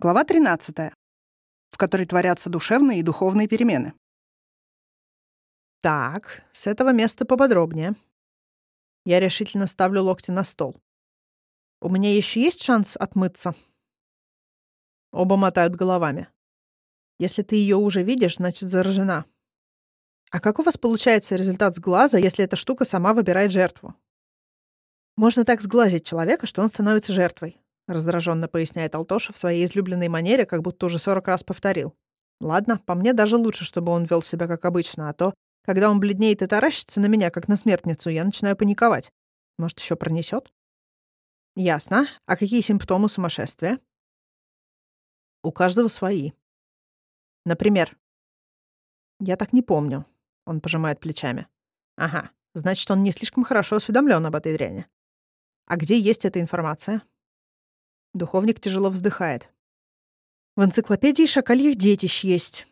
Глава 13, в которой творятся душевные и духовные перемены. Так, с этого места поподробнее. Я решительно ставлю локти на стол. У меня еще есть шанс отмыться? Оба мотают головами. Если ты ее уже видишь, значит заражена. А как у вас получается результат с глаза, если эта штука сама выбирает жертву? Можно так сглазить человека, что он становится жертвой раздраженно поясняет Алтоша в своей излюбленной манере, как будто уже сорок раз повторил. Ладно, по мне даже лучше, чтобы он вел себя как обычно, а то, когда он бледнеет и таращится на меня, как на смертницу, я начинаю паниковать. Может, еще пронесет? Ясно. А какие симптомы сумасшествия? У каждого свои. Например? Я так не помню. Он пожимает плечами. Ага, значит, он не слишком хорошо осведомлен об этой дряни. А где есть эта информация? Духовник тяжело вздыхает. В энциклопедии шакальих детищ есть.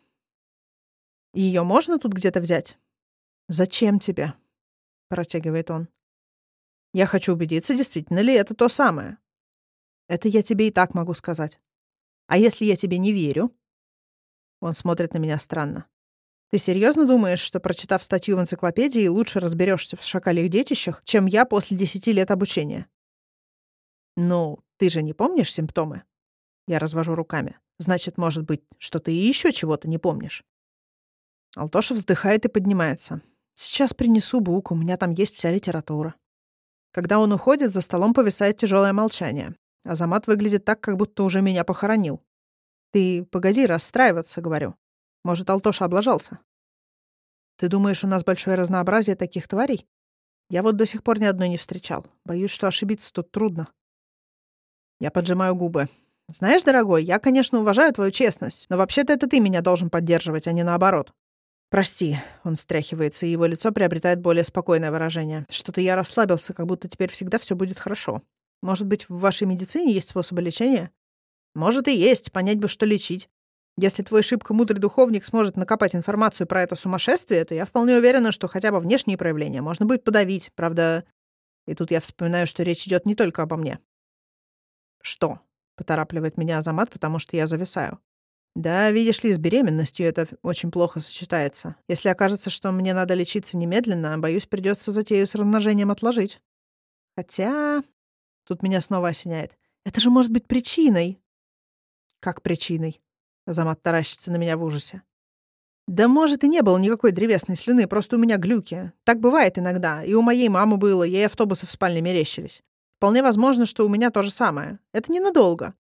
Ее можно тут где-то взять? Зачем тебе? Протягивает он. Я хочу убедиться, действительно ли это то самое. Это я тебе и так могу сказать. А если я тебе не верю? Он смотрит на меня странно. Ты серьезно думаешь, что, прочитав статью в энциклопедии, лучше разберешься в шакалих детищах, чем я после десяти лет обучения? Ну, ты же не помнишь симптомы? Я развожу руками. Значит, может быть, что ты и еще чего-то не помнишь. Алтоша вздыхает и поднимается. Сейчас принесу бук, у меня там есть вся литература. Когда он уходит, за столом повисает тяжелое молчание. Азамат выглядит так, как будто уже меня похоронил. Ты погоди расстраиваться, говорю. Может, Алтоша облажался? Ты думаешь, у нас большое разнообразие таких тварей? Я вот до сих пор ни одной не встречал. Боюсь, что ошибиться тут трудно. Я поджимаю губы. Знаешь, дорогой, я, конечно, уважаю твою честность, но вообще-то это ты меня должен поддерживать, а не наоборот. Прости, он встряхивается, и его лицо приобретает более спокойное выражение. Что-то я расслабился, как будто теперь всегда все будет хорошо. Может быть, в вашей медицине есть способы лечения? Может и есть, понять бы, что лечить. Если твой шибко мудрый духовник сможет накопать информацию про это сумасшествие, то я вполне уверена, что хотя бы внешние проявления можно будет подавить. Правда, и тут я вспоминаю, что речь идет не только обо мне. «Что?» — поторапливает меня Азамат, потому что я зависаю. «Да, видишь ли, с беременностью это очень плохо сочетается. Если окажется, что мне надо лечиться немедленно, боюсь, придется затею с размножением отложить. Хотя...» Тут меня снова осеняет. «Это же может быть причиной!» «Как причиной?» Азамат таращится на меня в ужасе. «Да, может, и не было никакой древесной слюны, просто у меня глюки. Так бывает иногда. И у моей мамы было, ей автобусы в спальне мерещились. Вполне возможно, что у меня то же самое. Это ненадолго.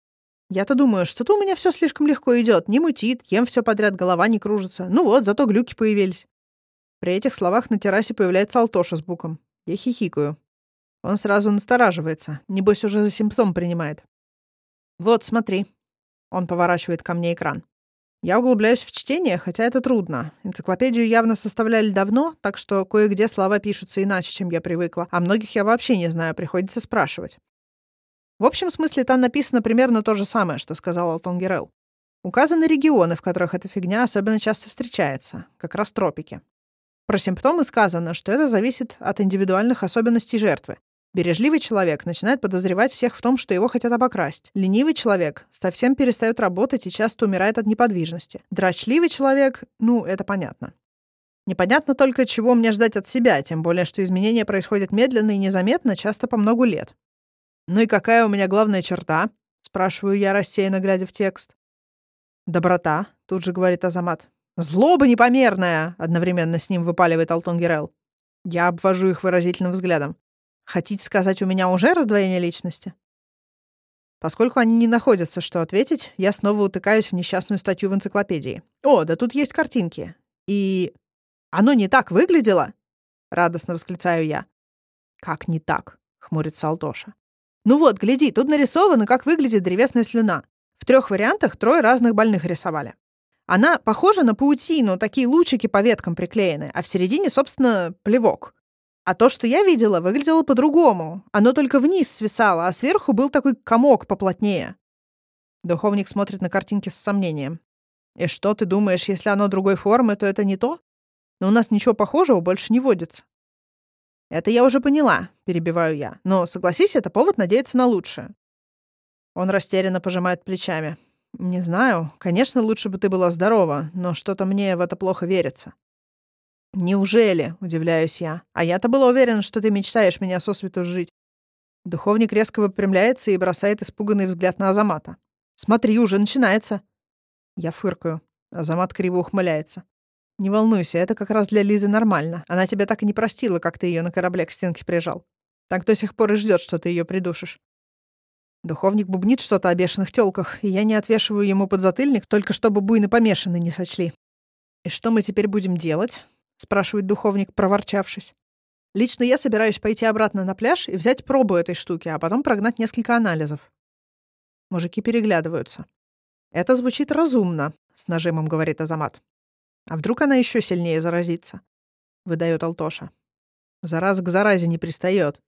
Я-то думаю, что-то у меня все слишком легко идет, не мутит, ем все подряд, голова не кружится. Ну вот, зато глюки появились. При этих словах на террасе появляется Алтоша с буком. Я хихикаю. Он сразу настораживается. Небось, уже за симптом принимает. «Вот, смотри». Он поворачивает ко мне экран. Я углубляюсь в чтение, хотя это трудно. Энциклопедию явно составляли давно, так что кое-где слова пишутся иначе, чем я привыкла, а многих я вообще не знаю, приходится спрашивать. В общем смысле там написано примерно то же самое, что сказал Алтон Герел. Указаны регионы, в которых эта фигня особенно часто встречается, как раз тропики. Про симптомы сказано, что это зависит от индивидуальных особенностей жертвы. Бережливый человек начинает подозревать всех в том, что его хотят обокрасть. Ленивый человек совсем перестает работать и часто умирает от неподвижности. Дрочливый человек, ну, это понятно. Непонятно только, чего мне ждать от себя, тем более, что изменения происходят медленно и незаметно, часто по много лет. «Ну и какая у меня главная черта?» — спрашиваю я, рассеянно глядя в текст. «Доброта», — тут же говорит Азамат. «Злоба непомерная!» — одновременно с ним выпаливает Алтон Герел. Я обвожу их выразительным взглядом. Хотите сказать, у меня уже раздвоение личности? Поскольку они не находятся, что ответить, я снова утыкаюсь в несчастную статью в энциклопедии. О, да тут есть картинки. И оно не так выглядело? Радостно восклицаю я. Как не так? Хмурится Алтоша. Ну вот, гляди, тут нарисовано, как выглядит древесная слюна. В трех вариантах трое разных больных рисовали. Она похожа на паутину, такие лучики по веткам приклеены, а в середине, собственно, плевок. А то, что я видела, выглядело по-другому. Оно только вниз свисало, а сверху был такой комок поплотнее. Духовник смотрит на картинки с сомнением. И что ты думаешь, если оно другой формы, то это не то? Но у нас ничего похожего больше не водится. Это я уже поняла, перебиваю я. Но, согласись, это повод надеяться на лучшее. Он растерянно пожимает плечами. Не знаю. Конечно, лучше бы ты была здорова, но что-то мне в это плохо верится. Неужели? Удивляюсь я. А я-то была уверена, что ты мечтаешь меня сосвету жить. Духовник резко выпрямляется и бросает испуганный взгляд на Азамата. «Смотри, уже начинается!» Я фыркаю. Азамат криво ухмыляется. «Не волнуйся, это как раз для Лизы нормально. Она тебя так и не простила, как ты ее на корабле к стенке прижал. Так до сих пор и ждет, что ты ее придушишь». Духовник бубнит что-то о бешеных тёлках, и я не отвешиваю ему подзатыльник, только чтобы буйно помешанный не сочли. «И что мы теперь будем делать?» — спрашивает духовник, проворчавшись. «Лично я собираюсь пойти обратно на пляж и взять пробу этой штуки, а потом прогнать несколько анализов». Мужики переглядываются. «Это звучит разумно», — с нажимом говорит Азамат. «А вдруг она еще сильнее заразится?» — выдает Алтоша. «Зараз к заразе не пристает.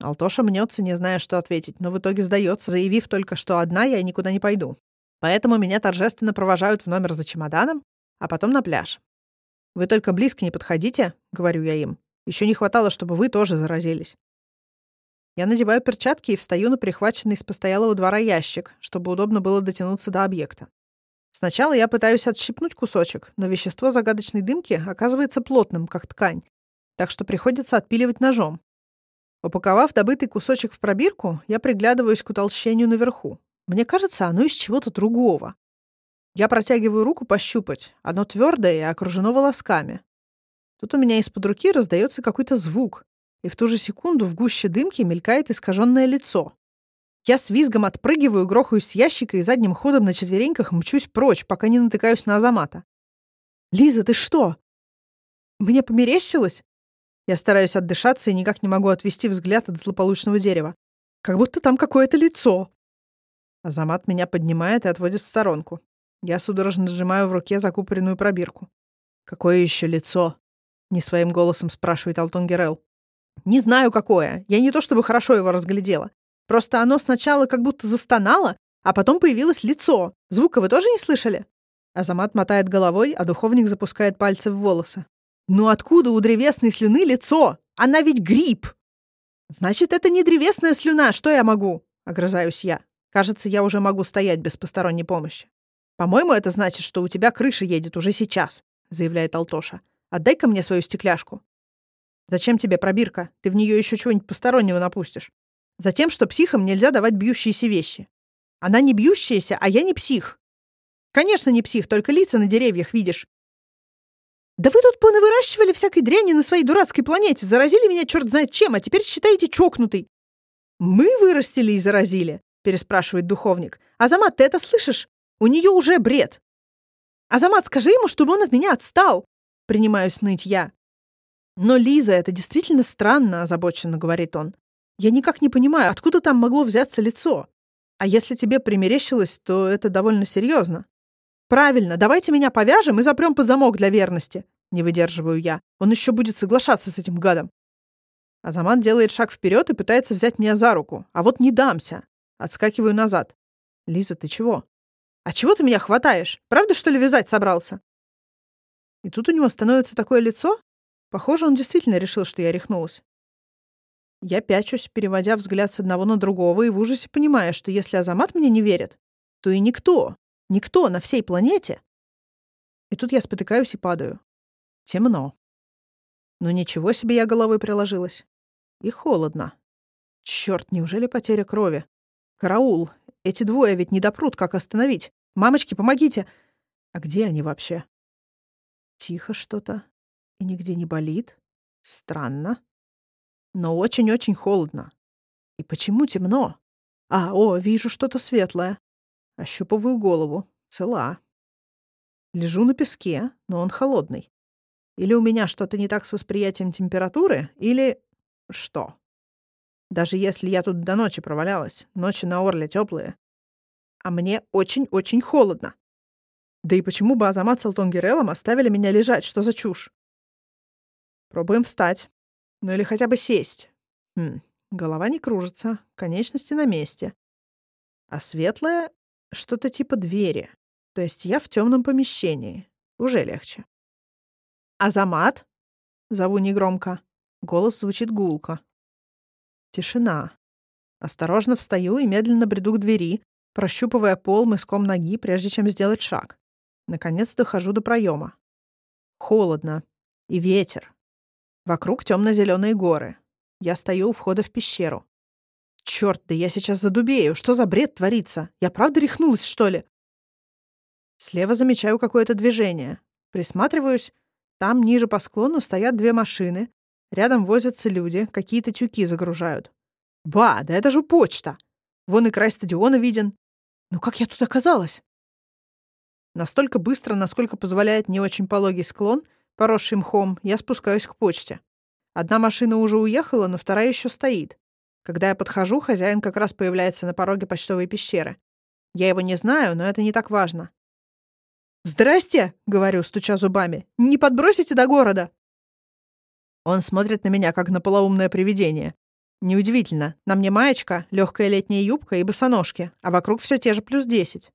Алтоша мнется, не зная, что ответить, но в итоге сдается, заявив только, что одна я никуда не пойду. Поэтому меня торжественно провожают в номер за чемоданом, а потом на пляж. «Вы только близко не подходите», — говорю я им. Еще не хватало, чтобы вы тоже заразились. Я надеваю перчатки и встаю на прихваченный с постоялого двора ящик, чтобы удобно было дотянуться до объекта. Сначала я пытаюсь отщипнуть кусочек, но вещество загадочной дымки оказывается плотным, как ткань, так что приходится отпиливать ножом. Упаковав добытый кусочек в пробирку, я приглядываюсь к утолщению наверху. Мне кажется, оно из чего-то другого. Я протягиваю руку пощупать. Оно твердое и окружено волосками. Тут у меня из-под руки раздается какой-то звук и в ту же секунду в гуще дымки мелькает искаженное лицо. Я с визгом отпрыгиваю, грохаюсь с ящика и задним ходом на четвереньках мчусь прочь, пока не натыкаюсь на Азамата. «Лиза, ты что?» «Мне померещилось?» Я стараюсь отдышаться и никак не могу отвести взгляд от злополучного дерева. Как будто там какое-то лицо. Азамат меня поднимает и отводит в сторонку. Я судорожно сжимаю в руке закупоренную пробирку. «Какое еще лицо?» — не своим голосом спрашивает Алтон Герел. Не знаю, какое. Я не то чтобы хорошо его разглядела. Просто оно сначала как будто застонало, а потом появилось лицо. Звука вы тоже не слышали?» Азамат мотает головой, а духовник запускает пальцы в волосы. «Ну откуда у древесной слюны лицо? Она ведь гриб!» «Значит, это не древесная слюна, что я могу?» — огрызаюсь я. Кажется, я уже могу стоять без посторонней помощи. «По-моему, это значит, что у тебя крыша едет уже сейчас», — заявляет Алтоша. «Отдай-ка мне свою стекляшку». Зачем тебе пробирка? Ты в нее еще чего-нибудь постороннего напустишь. Затем, что психам нельзя давать бьющиеся вещи. Она не бьющаяся, а я не псих. Конечно, не псих, только лица на деревьях видишь. Да вы тут понавыращивали всякой дряни на своей дурацкой планете, заразили меня черт знает чем, а теперь считаете чокнутый. Мы вырастили и заразили, переспрашивает духовник. Азамат, ты это слышишь? У нее уже бред. Азамат, скажи ему, чтобы он от меня отстал. Принимаюсь ныть я. «Но, Лиза, это действительно странно», — озабоченно говорит он. «Я никак не понимаю, откуда там могло взяться лицо? А если тебе примерещилось, то это довольно серьезно. «Правильно, давайте меня повяжем и запрем под замок для верности», — не выдерживаю я. Он еще будет соглашаться с этим гадом. Азамат делает шаг вперед и пытается взять меня за руку. А вот не дамся. Отскакиваю назад. «Лиза, ты чего?» «А чего ты меня хватаешь? Правда, что ли, вязать собрался?» И тут у него становится такое лицо, Похоже, он действительно решил, что я рехнулась. Я пячусь, переводя взгляд с одного на другого и в ужасе понимая, что если Азамат мне не верит, то и никто, никто на всей планете. И тут я спотыкаюсь и падаю. Темно. Но ничего себе я головой приложилась. И холодно. Черт, неужели потеря крови? Караул! Эти двое ведь не допрут, как остановить. Мамочки, помогите! А где они вообще? Тихо что-то. И нигде не болит. Странно. Но очень-очень холодно. И почему темно? А, о, вижу что-то светлое. Ощупываю голову. Цела. Лежу на песке, но он холодный. Или у меня что-то не так с восприятием температуры, или... Что? Даже если я тут до ночи провалялась, ночи на Орле теплые. А мне очень-очень холодно. Да и почему бы Азамат с Алтонгерелом оставили меня лежать? Что за чушь? Пробуем встать. Ну или хотя бы сесть. Хм, голова не кружится, конечности на месте. А светлое — что-то типа двери. То есть я в темном помещении. Уже легче. «Азамат?» — зову негромко. Голос звучит гулко. Тишина. Осторожно встаю и медленно бреду к двери, прощупывая пол мыском ноги, прежде чем сделать шаг. Наконец дохожу до проема. Холодно. И ветер. Вокруг темно-зеленые горы. Я стою у входа в пещеру. Черт, да я сейчас задубею. Что за бред творится? Я правда рехнулась, что ли? Слева замечаю какое-то движение. Присматриваюсь. Там, ниже по склону, стоят две машины. Рядом возятся люди, какие-то тюки загружают. Ба, да это же почта! Вон и край стадиона виден. Ну как я тут оказалась? Настолько быстро, насколько позволяет не очень пологий склон, поросший мхом, я спускаюсь к почте. Одна машина уже уехала, но вторая еще стоит. Когда я подхожу, хозяин как раз появляется на пороге почтовой пещеры. Я его не знаю, но это не так важно. «Здрасте!» — говорю, стуча зубами. «Не подбросите до города!» Он смотрит на меня, как на полоумное привидение. Неудивительно. На мне маечка, легкая летняя юбка и босоножки, а вокруг все те же плюс десять.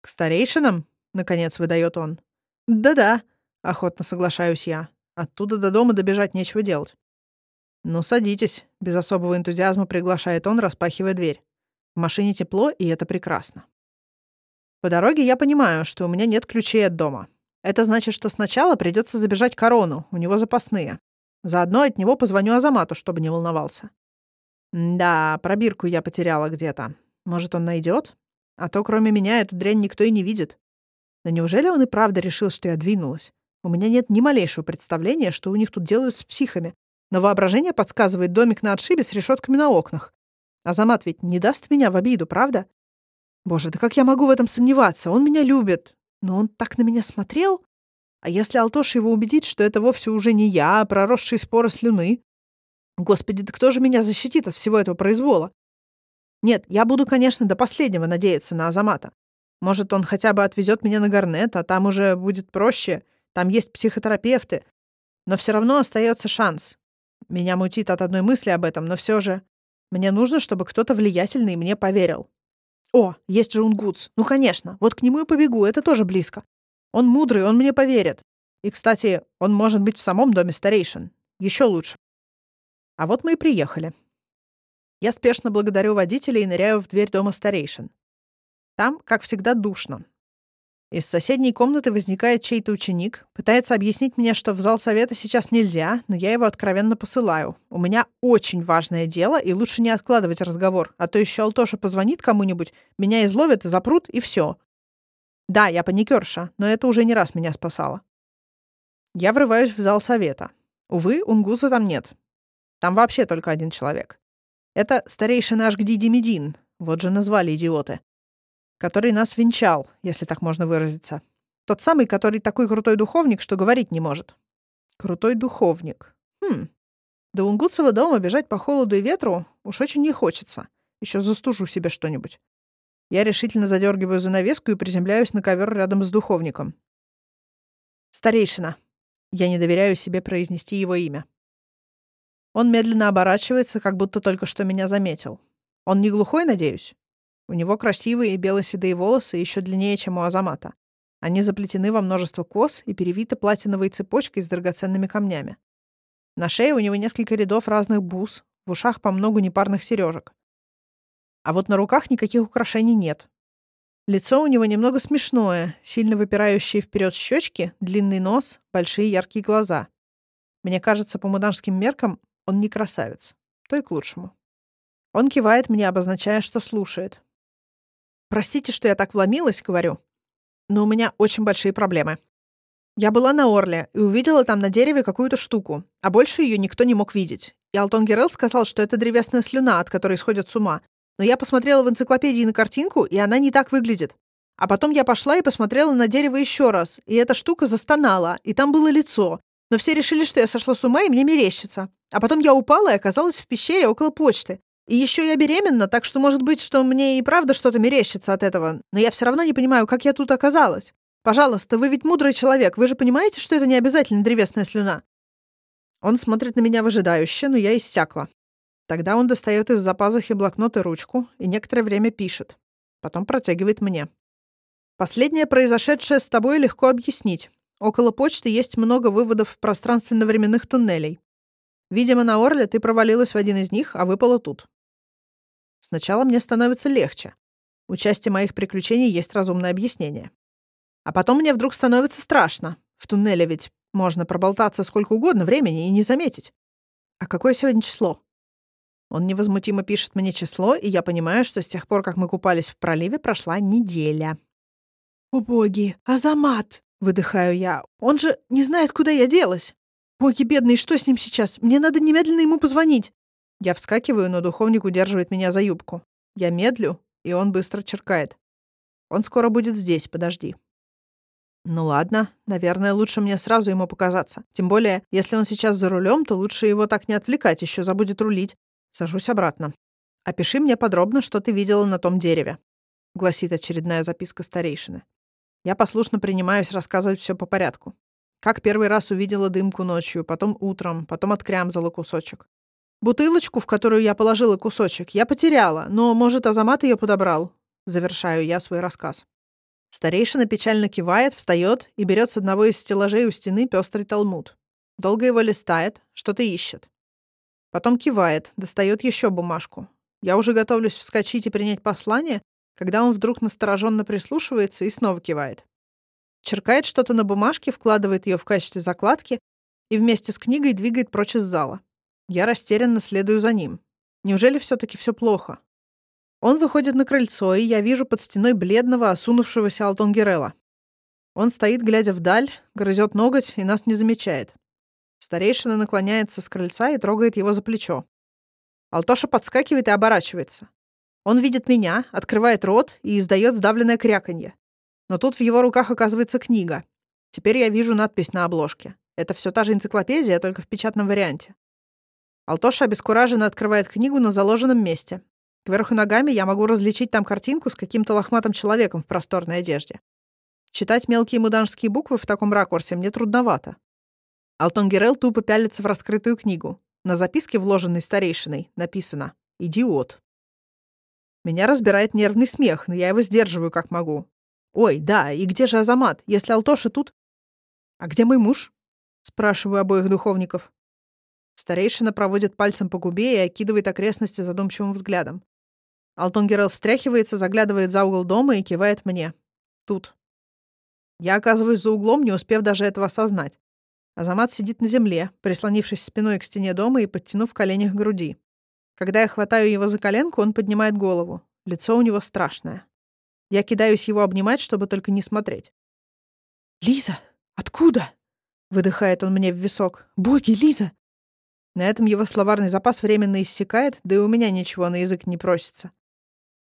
«К старейшинам?» — наконец выдает он. «Да-да», — охотно соглашаюсь я. Оттуда до дома добежать нечего делать. «Ну, садитесь», — без особого энтузиазма приглашает он, распахивая дверь. В машине тепло, и это прекрасно. По дороге я понимаю, что у меня нет ключей от дома. Это значит, что сначала придется забежать корону, у него запасные. Заодно от него позвоню Азамату, чтобы не волновался. Да, пробирку я потеряла где-то. Может, он найдет? А то кроме меня эту дрянь никто и не видит. Но неужели он и правда решил, что я двинулась? У меня нет ни малейшего представления, что у них тут делают с психами. Но воображение подсказывает домик на отшибе с решетками на окнах. Азамат ведь не даст меня в обиду, правда? Боже, да как я могу в этом сомневаться? Он меня любит. Но он так на меня смотрел. А если Алтоша его убедит, что это вовсе уже не я, а проросшие споры слюны? Господи, да кто же меня защитит от всего этого произвола? Нет, я буду, конечно, до последнего надеяться на Азамата. Может, он хотя бы отвезет меня на Гарнет, а там уже будет проще. Там есть психотерапевты. Но все равно остается шанс. Меня мутит от одной мысли об этом, но все же... Мне нужно, чтобы кто-то влиятельный мне поверил. О, есть же Унгутс. Ну, конечно. Вот к нему и побегу, это тоже близко. Он мудрый, он мне поверит. И, кстати, он может быть в самом доме старейшин. Еще лучше. А вот мы и приехали. Я спешно благодарю водителя и ныряю в дверь дома старейшин. Там, как всегда, душно. Из соседней комнаты возникает чей-то ученик, пытается объяснить мне, что в зал совета сейчас нельзя, но я его откровенно посылаю. У меня очень важное дело, и лучше не откладывать разговор, а то еще Алтоша позвонит кому-нибудь, меня изловят запрут, и все. Да, я паникерша, но это уже не раз меня спасало. Я врываюсь в зал совета. Увы, Унгуза там нет. Там вообще только один человек. Это старейший наш Гдиди Медин, вот же назвали идиоты, который нас венчал, если так можно выразиться. Тот самый, который такой крутой духовник, что говорить не может. Крутой духовник. Хм. До Унгутцева дома бежать по холоду и ветру уж очень не хочется. Еще застужу себе что-нибудь. Я решительно задергиваю занавеску и приземляюсь на ковер рядом с духовником. Старейшина. Я не доверяю себе произнести его имя. Он медленно оборачивается, как будто только что меня заметил. Он не глухой, надеюсь? У него красивые бело-седые волосы еще длиннее, чем у Азамата. Они заплетены во множество кос и перевиты платиновой цепочкой с драгоценными камнями. На шее у него несколько рядов разных бус, в ушах по много непарных сережек. А вот на руках никаких украшений нет. Лицо у него немного смешное, сильно выпирающие вперед щечки, длинный нос, большие яркие глаза. Мне кажется, по муданским меркам он не красавец. То и к лучшему. Он кивает мне, обозначая, что слушает. «Простите, что я так вломилась», — говорю. «Но у меня очень большие проблемы. Я была на Орле и увидела там на дереве какую-то штуку, а больше ее никто не мог видеть. И Алтон Герел сказал, что это древесная слюна, от которой сходят с ума. Но я посмотрела в энциклопедии на картинку, и она не так выглядит. А потом я пошла и посмотрела на дерево еще раз, и эта штука застонала, и там было лицо. Но все решили, что я сошла с ума, и мне мерещится. А потом я упала и оказалась в пещере около почты. И еще я беременна, так что может быть, что мне и правда что-то мерещится от этого. Но я все равно не понимаю, как я тут оказалась. Пожалуйста, вы ведь мудрый человек. Вы же понимаете, что это не обязательно древесная слюна? Он смотрит на меня выжидающе, но я иссякла. Тогда он достает из-за пазухи блокнот и ручку и некоторое время пишет. Потом протягивает мне. Последнее произошедшее с тобой легко объяснить. Около почты есть много выводов пространственно-временных туннелей. Видимо, на Орле ты провалилась в один из них, а выпала тут. Сначала мне становится легче. У части моих приключений есть разумное объяснение. А потом мне вдруг становится страшно. В туннеле ведь можно проболтаться сколько угодно времени и не заметить. А какое сегодня число? Он невозмутимо пишет мне число, и я понимаю, что с тех пор, как мы купались в проливе, прошла неделя. «О боги! Азамат!» — выдыхаю я. «Он же не знает, куда я делась!» «Боги бедный, что с ним сейчас? Мне надо немедленно ему позвонить!» Я вскакиваю, но духовник удерживает меня за юбку. Я медлю, и он быстро черкает. Он скоро будет здесь, подожди. Ну ладно, наверное, лучше мне сразу ему показаться. Тем более, если он сейчас за рулем, то лучше его так не отвлекать, еще забудет рулить. Сажусь обратно. Опиши мне подробно, что ты видела на том дереве, гласит очередная записка старейшины. Я послушно принимаюсь рассказывать все по порядку. Как первый раз увидела дымку ночью, потом утром, потом открямзала кусочек. Бутылочку, в которую я положила кусочек, я потеряла, но, может, Азамат ее подобрал. Завершаю я свой рассказ. Старейшина печально кивает, встает и берет с одного из стеллажей у стены пестрый талмуд. Долго его листает, что-то ищет. Потом кивает, достает еще бумажку. Я уже готовлюсь вскочить и принять послание, когда он вдруг настороженно прислушивается и снова кивает. Черкает что-то на бумажке, вкладывает ее в качестве закладки и вместе с книгой двигает прочь из зала. Я растерянно следую за ним. Неужели все-таки все плохо? Он выходит на крыльцо, и я вижу под стеной бледного, осунувшегося Алтонгерела. Он стоит, глядя вдаль, грызет ноготь и нас не замечает. Старейшина наклоняется с крыльца и трогает его за плечо. Алтоша подскакивает и оборачивается. Он видит меня, открывает рот и издает сдавленное кряканье. Но тут в его руках оказывается книга. Теперь я вижу надпись на обложке. Это все та же энциклопедия, только в печатном варианте. Алтоша обескураженно открывает книгу на заложенном месте. Кверху ногами я могу различить там картинку с каким-то лохматым человеком в просторной одежде. Читать мелкие муданские буквы в таком ракурсе мне трудновато. Алтон Герел тупо пялится в раскрытую книгу. На записке, вложенной старейшиной, написано «Идиот». Меня разбирает нервный смех, но я его сдерживаю как могу. «Ой, да, и где же Азамат? Если Алтоша тут...» «А где мой муж?» — спрашиваю обоих духовников. Старейшина проводит пальцем по губе и окидывает окрестности задумчивым взглядом. Алтон Герел встряхивается, заглядывает за угол дома и кивает мне. Тут. Я оказываюсь за углом, не успев даже этого осознать. Азамат сидит на земле, прислонившись спиной к стене дома и подтянув колени к груди. Когда я хватаю его за коленку, он поднимает голову. Лицо у него страшное. Я кидаюсь его обнимать, чтобы только не смотреть. «Лиза! Откуда?» — выдыхает он мне в висок. «Боги, Лиза! На этом его словарный запас временно иссякает, да и у меня ничего на язык не просится.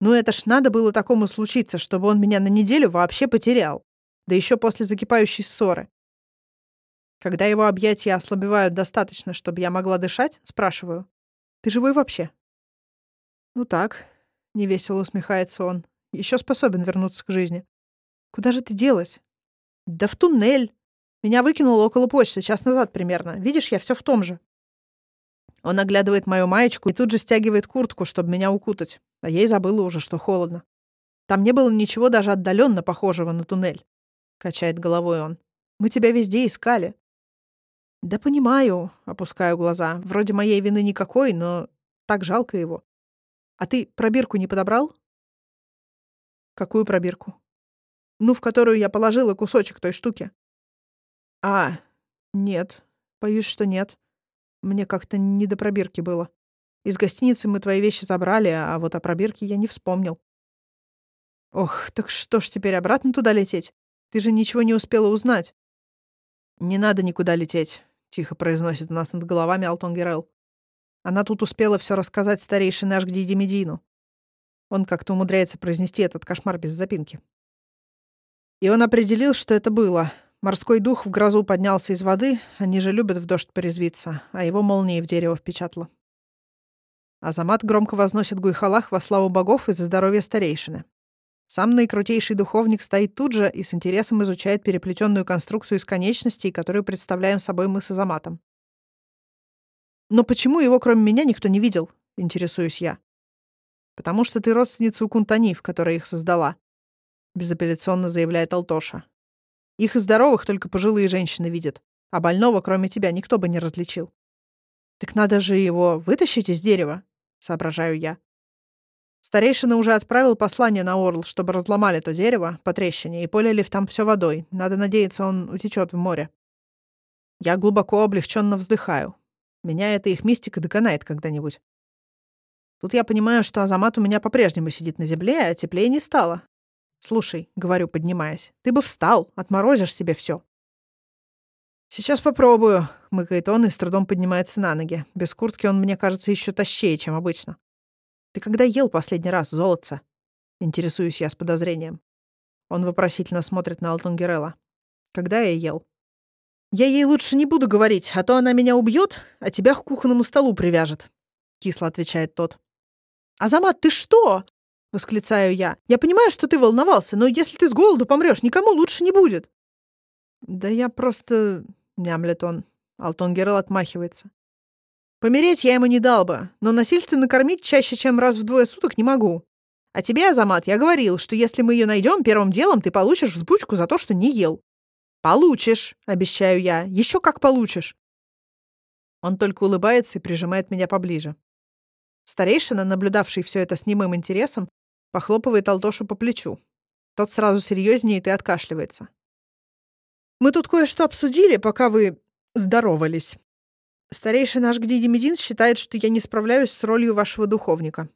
Ну это ж надо было такому случиться, чтобы он меня на неделю вообще потерял. Да еще после закипающей ссоры. Когда его объятия ослабевают достаточно, чтобы я могла дышать, спрашиваю. «Ты живой вообще?» «Ну так», — невесело усмехается он. Еще способен вернуться к жизни. «Куда же ты делась?» «Да в туннель. Меня выкинуло около почты, час назад примерно. Видишь, я все в том же». Он оглядывает мою маечку и тут же стягивает куртку, чтобы меня укутать. А и забыла уже, что холодно. Там не было ничего даже отдаленно похожего на туннель. Качает головой он. Мы тебя везде искали. Да понимаю, опускаю глаза. Вроде моей вины никакой, но так жалко его. А ты пробирку не подобрал? Какую пробирку? Ну, в которую я положила кусочек той штуки. А, нет. Боюсь, что нет. Мне как-то не до пробирки было. Из гостиницы мы твои вещи забрали, а вот о пробирке я не вспомнил. Ох, так что ж теперь обратно туда лететь? Ты же ничего не успела узнать. Не надо никуда лететь, тихо произносит у нас над головами Алтон Герел. Она тут успела все рассказать старейший наш Гдиди Медину. Он как-то умудряется произнести этот кошмар без запинки. И он определил, что это было. Морской дух в грозу поднялся из воды, они же любят в дождь порезвиться, а его молнией в дерево впечатало. Азамат громко возносит Гуйхалах во славу богов и за здоровье старейшины. Сам наикрутейший духовник стоит тут же и с интересом изучает переплетенную конструкцию из конечностей, которую представляем собой мы с Азаматом. «Но почему его, кроме меня, никто не видел?» — интересуюсь я. «Потому что ты родственница у Кунтанив, которая их создала», — безапелляционно заявляет Алтоша. Их и здоровых только пожилые женщины видят, а больного, кроме тебя, никто бы не различил. Так надо же его вытащить из дерева, соображаю я. Старейшина уже отправил послание на Орл, чтобы разломали то дерево по трещине и полили там все водой. Надо надеяться, он утечет в море. Я глубоко облегченно вздыхаю. Меня эта их мистика доконает когда-нибудь. Тут я понимаю, что Азамат у меня по-прежнему сидит на земле, а теплее не стало. «Слушай», — говорю, поднимаясь, — «ты бы встал, отморозишь себе все. «Сейчас попробую», — хмыкает он и с трудом поднимается на ноги. Без куртки он, мне кажется, еще тащее, чем обычно. «Ты когда ел последний раз, золотце?» Интересуюсь я с подозрением. Он вопросительно смотрит на Алтунгерелла. «Когда я ел?» «Я ей лучше не буду говорить, а то она меня убьет, а тебя к кухонному столу привяжет», — кисло отвечает тот. «Азамат, ты что?» — восклицаю я. «Я понимаю, что ты волновался, но если ты с голоду помрешь, никому лучше не будет». «Да я просто...» — мямлет он. Алтон Герл отмахивается. «Помереть я ему не дал бы, но насильственно кормить чаще, чем раз в двое суток не могу. А тебе, Азамат, я говорил, что если мы ее найдем, первым делом ты получишь взбучку за то, что не ел. Получишь, обещаю я. Еще как получишь. Он только улыбается и прижимает меня поближе. Старейшина, наблюдавший все это с немым интересом, похлопывает Алтошу по плечу. Тот сразу серьезнеет и откашливается. «Мы тут кое-что обсудили, пока вы здоровались. Старейший наш Гдиди считает, что я не справляюсь с ролью вашего духовника».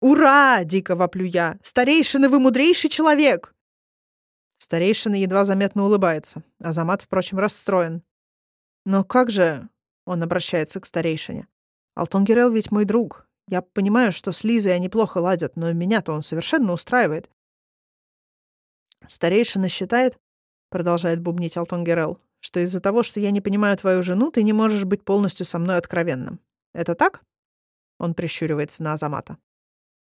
«Ура!» — дико воплю я. «Старейшина, вы мудрейший человек!» Старейшина едва заметно улыбается. Азамат, впрочем, расстроен. «Но как же...» — он обращается к старейшине. «Алтон Герел ведь мой друг. Я понимаю, что с Лизой они плохо ладят, но меня-то он совершенно устраивает». Старейшина считает, — продолжает бубнить Алтон Герел, — что из-за того, что я не понимаю твою жену, ты не можешь быть полностью со мной откровенным. Это так? Он прищуривается на Азамата.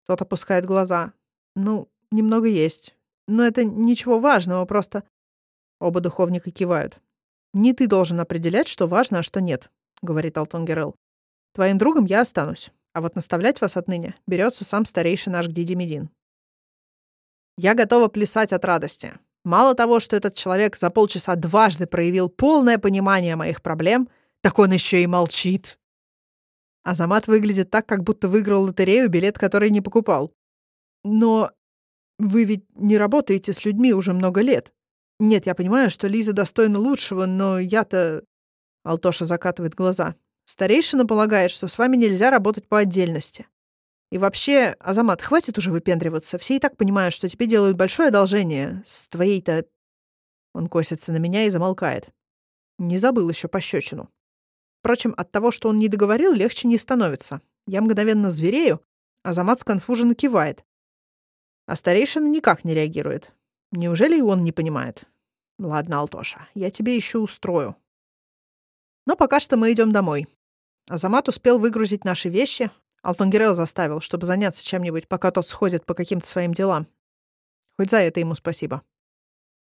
Тот опускает глаза. Ну, немного есть. Но это ничего важного, просто... Оба духовника кивают. «Не ты должен определять, что важно, а что нет», — говорит Алтон Герел. «Твоим другом я останусь, а вот наставлять вас отныне берется сам старейший наш Гдиди Медин». Я готова плясать от радости. Мало того, что этот человек за полчаса дважды проявил полное понимание моих проблем, так он еще и молчит. Азамат выглядит так, как будто выиграл лотерею, билет который не покупал. Но вы ведь не работаете с людьми уже много лет. Нет, я понимаю, что Лиза достойна лучшего, но я-то...» Алтоша закатывает глаза. «Старейшина полагает, что с вами нельзя работать по отдельности. И вообще, Азамат, хватит уже выпендриваться. Все и так понимают, что тебе делают большое одолжение. С твоей-то...» Он косится на меня и замолкает. Не забыл еще пощечину. Впрочем, от того, что он не договорил, легче не становится. Я мгновенно зверею, Азамат сконфуженно кивает. А старейшина никак не реагирует. Неужели и он не понимает? Ладно, Алтоша, я тебе еще устрою. Но пока что мы идем домой. Азамат успел выгрузить наши вещи. Алтонгерел заставил, чтобы заняться чем-нибудь, пока тот сходит по каким-то своим делам. Хоть за это ему спасибо.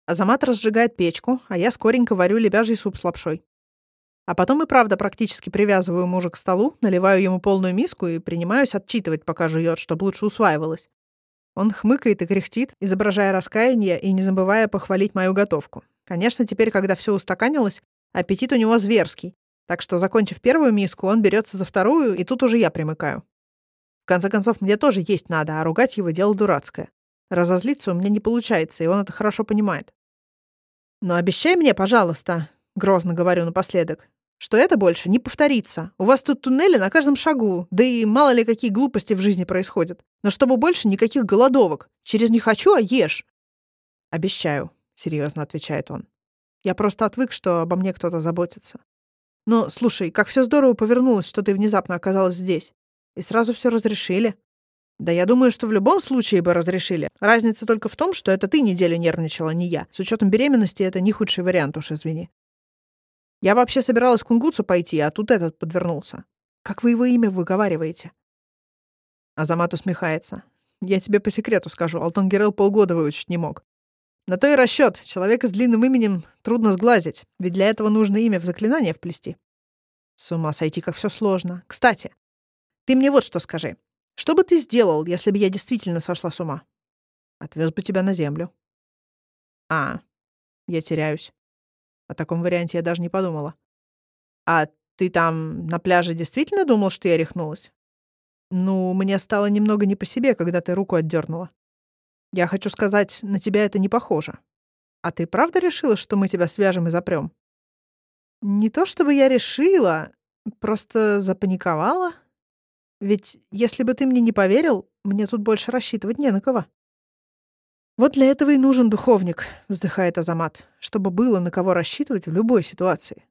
Азамат разжигает печку, а я скоренько варю лебяжий суп с лапшой. А потом и правда практически привязываю мужа к столу, наливаю ему полную миску и принимаюсь отчитывать, пока жует, чтобы лучше усваивалось. Он хмыкает и кряхтит, изображая раскаяние и не забывая похвалить мою готовку. Конечно, теперь, когда все устаканилось, аппетит у него зверский. Так что, закончив первую миску, он берется за вторую, и тут уже я примыкаю. В конце концов, мне тоже есть надо, а ругать его дело дурацкое. Разозлиться у меня не получается, и он это хорошо понимает. «Но обещай мне, пожалуйста», — грозно говорю напоследок, что это больше не повторится. У вас тут туннели на каждом шагу, да и мало ли какие глупости в жизни происходят. Но чтобы больше никаких голодовок. Через «не хочу», а ешь. «Обещаю», — серьезно отвечает он. «Я просто отвык, что обо мне кто-то заботится. Но, слушай, как все здорово повернулось, что ты внезапно оказалась здесь. И сразу все разрешили. Да я думаю, что в любом случае бы разрешили. Разница только в том, что это ты неделю нервничала, а не я. С учетом беременности это не худший вариант, уж извини. Я вообще собиралась к Кунгуцу пойти, а тут этот подвернулся. Как вы его имя выговариваете?» Азамат усмехается. «Я тебе по секрету скажу, Алтон Герел полгода выучить не мог. На то и расчет. Человека с длинным именем трудно сглазить, ведь для этого нужно имя в заклинание вплести. С ума сойти, как все сложно. Кстати, ты мне вот что скажи. Что бы ты сделал, если бы я действительно сошла с ума? Отвез бы тебя на землю. А, я теряюсь. О таком варианте я даже не подумала. А ты там на пляже действительно думал, что я рехнулась? Ну, мне стало немного не по себе, когда ты руку отдернула. Я хочу сказать, на тебя это не похоже. А ты правда решила, что мы тебя свяжем и запрем? Не то чтобы я решила, просто запаниковала. Ведь если бы ты мне не поверил, мне тут больше рассчитывать не на кого. Вот для этого и нужен духовник, вздыхает Азамат, чтобы было на кого рассчитывать в любой ситуации.